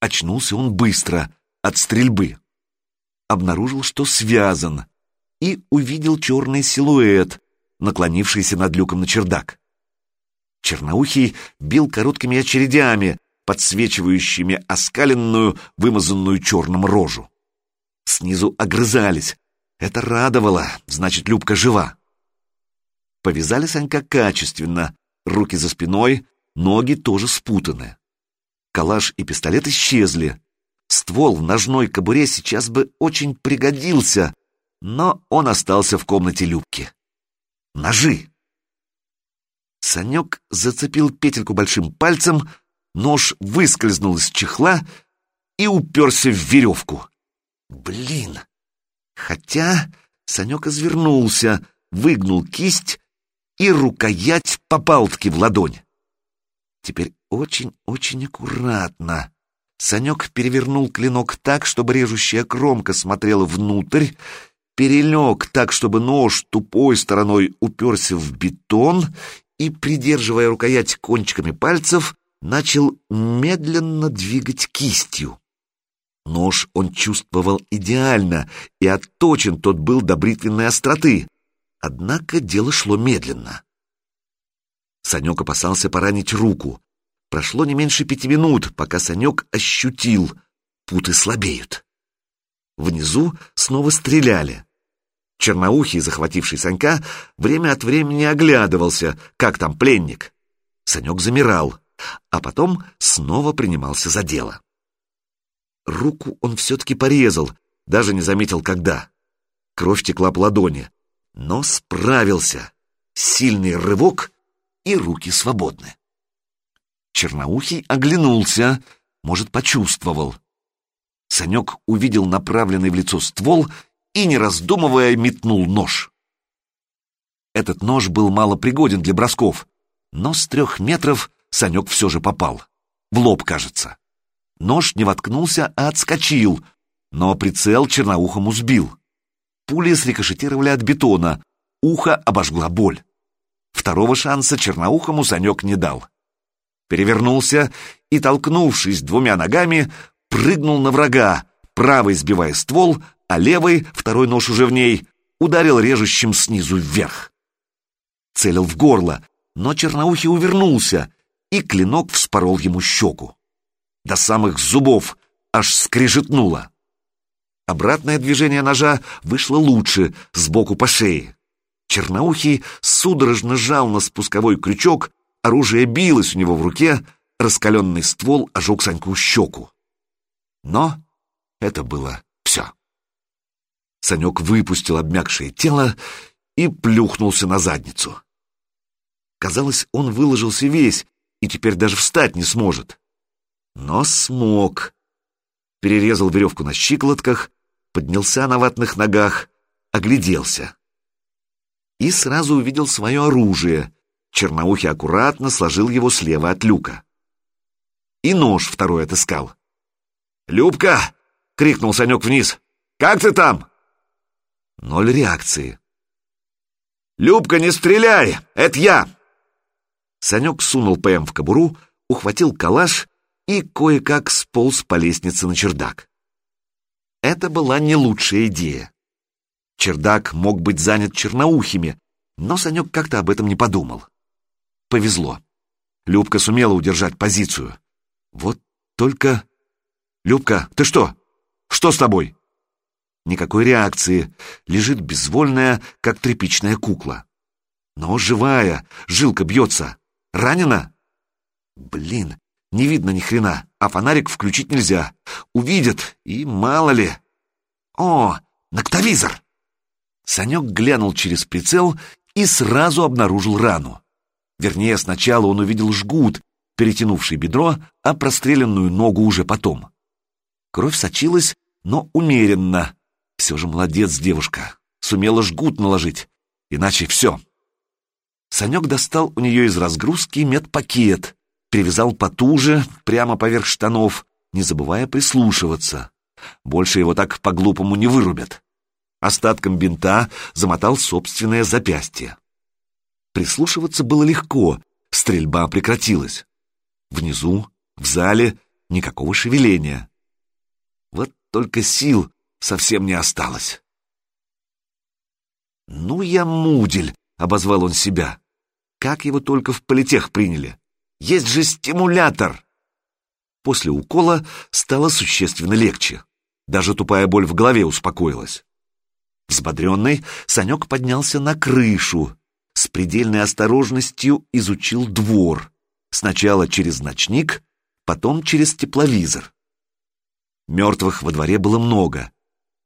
Очнулся он быстро, от стрельбы. Обнаружил, что связан, и увидел черный силуэт, наклонившийся над люком на чердак. Черноухий бил короткими очередями, подсвечивающими оскаленную, вымазанную черным рожу. Снизу огрызались. Это радовало, значит, Любка жива. Повязали Санька качественно, руки за спиной, ноги тоже спутаны. Калаш и пистолет исчезли. Ствол в ножной кобуре сейчас бы очень пригодился, но он остался в комнате Любки. Ножи! Санек зацепил петельку большим пальцем, нож выскользнул из чехла и уперся в веревку. Блин! Хотя Санек извернулся, выгнул кисть, и рукоять попал-таки в ладонь. Теперь очень-очень аккуратно. Санек перевернул клинок так, чтобы режущая кромка смотрела внутрь, перелег так, чтобы нож тупой стороной уперся в бетон и, придерживая рукоять кончиками пальцев, начал медленно двигать кистью. Нож он чувствовал идеально, и отточен тот был до бритвенной остроты. Однако дело шло медленно. Санек опасался поранить руку. Прошло не меньше пяти минут, пока Санек ощутил — путы слабеют. Внизу снова стреляли. Черноухий, захвативший Санька, время от времени оглядывался, как там пленник. Санек замирал, а потом снова принимался за дело. Руку он все-таки порезал, даже не заметил, когда. Кровь текла по ладони, но справился. Сильный рывок, и руки свободны. Черноухий оглянулся, может, почувствовал. Санек увидел направленный в лицо ствол и, не раздумывая, метнул нож. Этот нож был мало пригоден для бросков, но с трех метров Санек все же попал. В лоб, кажется. Нож не воткнулся, а отскочил, но прицел черноухому сбил. Пули срикошетировали от бетона, ухо обожгла боль. Второго шанса черноухому Санек не дал. Перевернулся и, толкнувшись двумя ногами, прыгнул на врага, правой сбивая ствол, а левый, второй нож уже в ней, ударил режущим снизу вверх. Целил в горло, но черноухий увернулся, и клинок вспорол ему щеку. До самых зубов аж скрежетнуло. Обратное движение ножа вышло лучше, сбоку по шее. Черноухий судорожно жал на спусковой крючок, оружие билось у него в руке, раскаленный ствол ожег Саньку щеку. Но это было все. Санек выпустил обмякшее тело и плюхнулся на задницу. Казалось, он выложился весь и теперь даже встать не сможет. Но смог. Перерезал веревку на щиколотках, поднялся на ватных ногах, огляделся. И сразу увидел свое оружие. Черноухий аккуратно сложил его слева от люка. И нож второй отыскал. «Любка!» — крикнул Санек вниз. «Как ты там?» Ноль реакции. «Любка, не стреляй! Это я!» Санек сунул ПМ в кобуру, ухватил калаш и кое-как сполз по лестнице на чердак. Это была не лучшая идея. Чердак мог быть занят черноухими, но Санек как-то об этом не подумал. Повезло. Любка сумела удержать позицию. Вот только... «Любка, ты что? Что с тобой?» Никакой реакции, лежит безвольная, как тряпичная кукла. Но живая, жилка бьется. Ранена? Блин, не видно ни хрена, а фонарик включить нельзя. Увидят, и мало ли. О, ноктовизор! Санек глянул через прицел и сразу обнаружил рану. Вернее, сначала он увидел жгут, перетянувший бедро, а простреленную ногу уже потом. Кровь сочилась, но умеренно, все же молодец девушка. Сумела жгут наложить. Иначе все. Санек достал у нее из разгрузки медпакет, привязал потуже, прямо поверх штанов, не забывая прислушиваться. Больше его так по-глупому не вырубят. Остатком бинта замотал собственное запястье. Прислушиваться было легко, стрельба прекратилась. Внизу, в зале, никакого шевеления. Вот только сил совсем не осталось. «Ну я мудель!» — обозвал он себя. «Как его только в политех приняли! Есть же стимулятор!» После укола стало существенно легче. Даже тупая боль в голове успокоилась. Взбодренный, Санек поднялся на крышу, с предельной осторожностью изучил двор. Сначала через ночник, потом через тепловизор. Мертвых во дворе было много.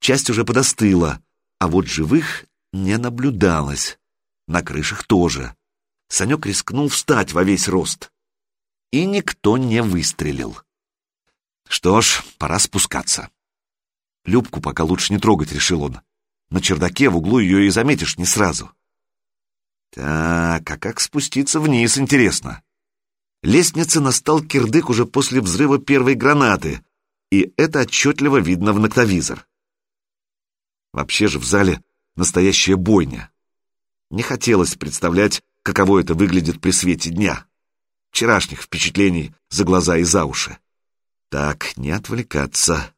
Часть уже подостыла, а вот живых не наблюдалось. На крышах тоже. Санек рискнул встать во весь рост. И никто не выстрелил. Что ж, пора спускаться. Любку пока лучше не трогать, решил он. На чердаке в углу ее и заметишь не сразу. Так, а как спуститься вниз, интересно? Лестница настал кирдык уже после взрыва первой гранаты, и это отчетливо видно в ноктовизор. Вообще же в зале настоящая бойня. Не хотелось представлять, каково это выглядит при свете дня. Вчерашних впечатлений за глаза и за уши. Так, не отвлекаться.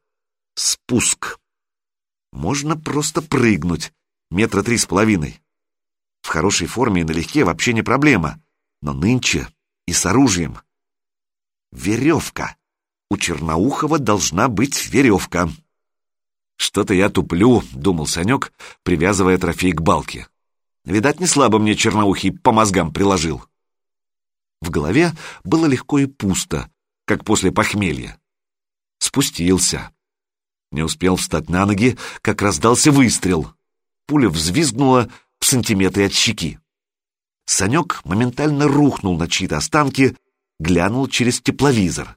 Спуск. Можно просто прыгнуть. Метра три с половиной. В хорошей форме и налегке вообще не проблема. Но нынче и с оружием. Веревка. У Черноухова должна быть веревка. Что-то я туплю, думал Санек, привязывая трофей к балке. Видать, не слабо мне Черноухий по мозгам приложил. В голове было легко и пусто, как после похмелья. Спустился. Не успел встать на ноги, как раздался выстрел. Пуля взвизгнула в сантиметре от щеки. Санек моментально рухнул на чьи-то останки, глянул через тепловизор.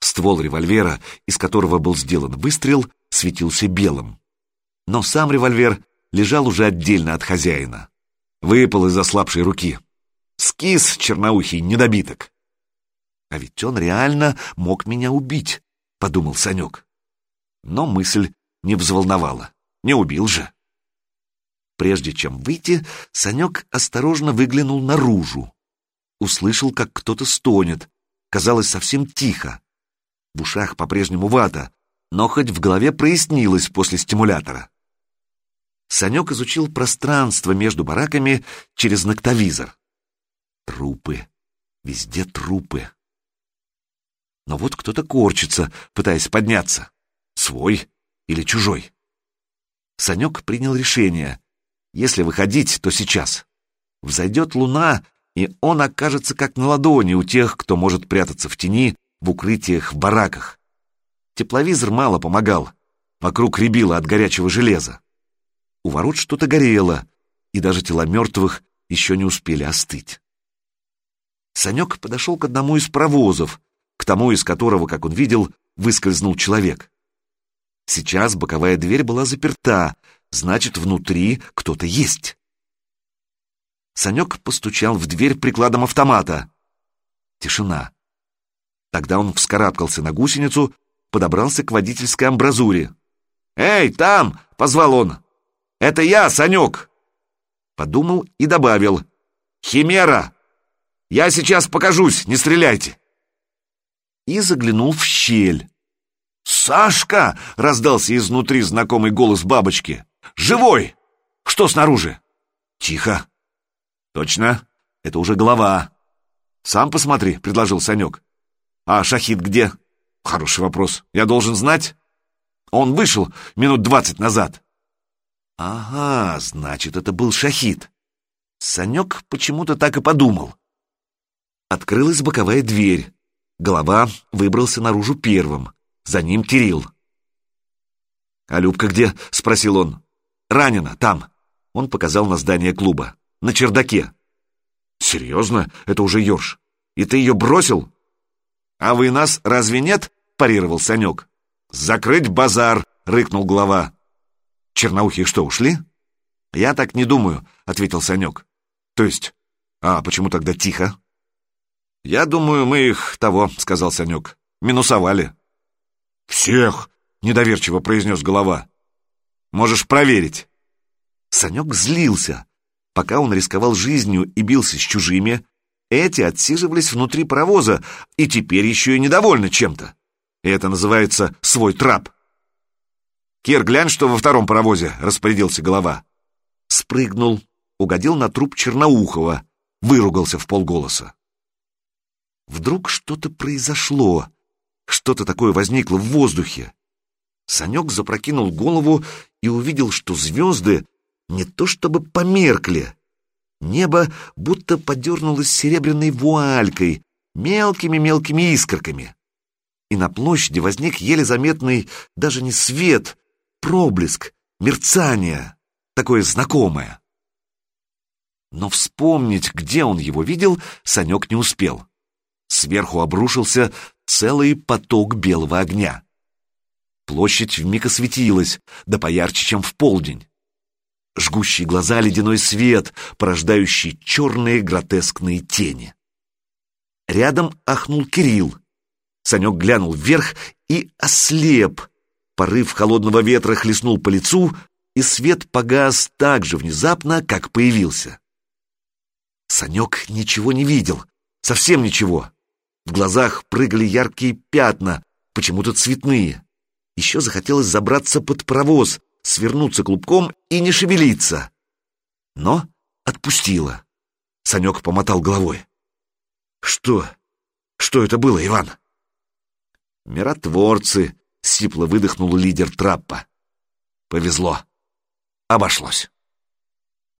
Ствол револьвера, из которого был сделан выстрел, светился белым. Но сам револьвер лежал уже отдельно от хозяина. Выпал из ослабшей руки. Скис черноухий недобиток. А ведь он реально мог меня убить, подумал Санек. Но мысль не взволновала. Не убил же. Прежде чем выйти, Санек осторожно выглянул наружу. Услышал, как кто-то стонет. Казалось, совсем тихо. В ушах по-прежнему вата, но хоть в голове прояснилось после стимулятора. Санек изучил пространство между бараками через ноктовизор. Трупы. Везде трупы. Но вот кто-то корчится, пытаясь подняться. Свой или чужой. Санек принял решение. Если выходить, то сейчас. Взойдет луна, и он окажется как на ладони у тех, кто может прятаться в тени, в укрытиях, в бараках. Тепловизор мало помогал. Вокруг рябило от горячего железа. У ворот что-то горело, и даже тела мертвых еще не успели остыть. Санек подошел к одному из провозов, к тому, из которого, как он видел, выскользнул человек. Сейчас боковая дверь была заперта, значит, внутри кто-то есть. Санек постучал в дверь прикладом автомата. Тишина. Тогда он вскарабкался на гусеницу, подобрался к водительской амбразуре. «Эй, там!» — позвал он. «Это я, Санек!» Подумал и добавил. «Химера! Я сейчас покажусь, не стреляйте!» И заглянул в щель. «Сашка!» — раздался изнутри знакомый голос бабочки. «Живой! Что снаружи?» «Тихо!» «Точно, это уже голова!» «Сам посмотри», — предложил Санек. «А Шахид где?» «Хороший вопрос. Я должен знать?» «Он вышел минут двадцать назад». «Ага, значит, это был Шахид». Санек почему-то так и подумал. Открылась боковая дверь. Голова выбрался наружу первым. За ним Кирилл. «А Любка где?» — спросил он. «Ранена, там». Он показал на здание клуба. «На чердаке». «Серьезно? Это уже Ёрш. И ты ее бросил?» «А вы нас разве нет?» — парировал Санек. «Закрыть базар!» — рыкнул глава. «Черноухие что, ушли?» «Я так не думаю», — ответил Санек. «То есть? А почему тогда тихо?» «Я думаю, мы их того», — сказал Санек. «Минусовали». «Всех!» — недоверчиво произнес голова. «Можешь проверить». Санек злился. Пока он рисковал жизнью и бился с чужими, Эти отсиживались внутри паровоза и теперь еще и недовольны чем-то. Это называется свой трап. «Кир, глянь, что во втором паровозе», — распорядился голова. Спрыгнул, угодил на труп Черноухова, выругался в полголоса. Вдруг что-то произошло, что-то такое возникло в воздухе. Санек запрокинул голову и увидел, что звезды не то чтобы померкли. Небо будто подернулось серебряной вуалькой, мелкими-мелкими искорками. И на площади возник еле заметный даже не свет, проблеск, мерцание, такое знакомое. Но вспомнить, где он его видел, Санек не успел. Сверху обрушился целый поток белого огня. Площадь вмиг осветилась, да поярче, чем в полдень. Жгущие глаза ледяной свет, порождающий черные гротескные тени. Рядом ахнул Кирилл. Санек глянул вверх и ослеп. Порыв холодного ветра хлестнул по лицу, и свет погас так же внезапно, как появился. Санек ничего не видел, совсем ничего. В глазах прыгали яркие пятна, почему-то цветные. Еще захотелось забраться под паровоз, свернуться клубком и не шевелиться. Но отпустила. Санек помотал головой. «Что? Что это было, Иван?» «Миротворцы», — сипло выдохнул лидер траппа. «Повезло. Обошлось».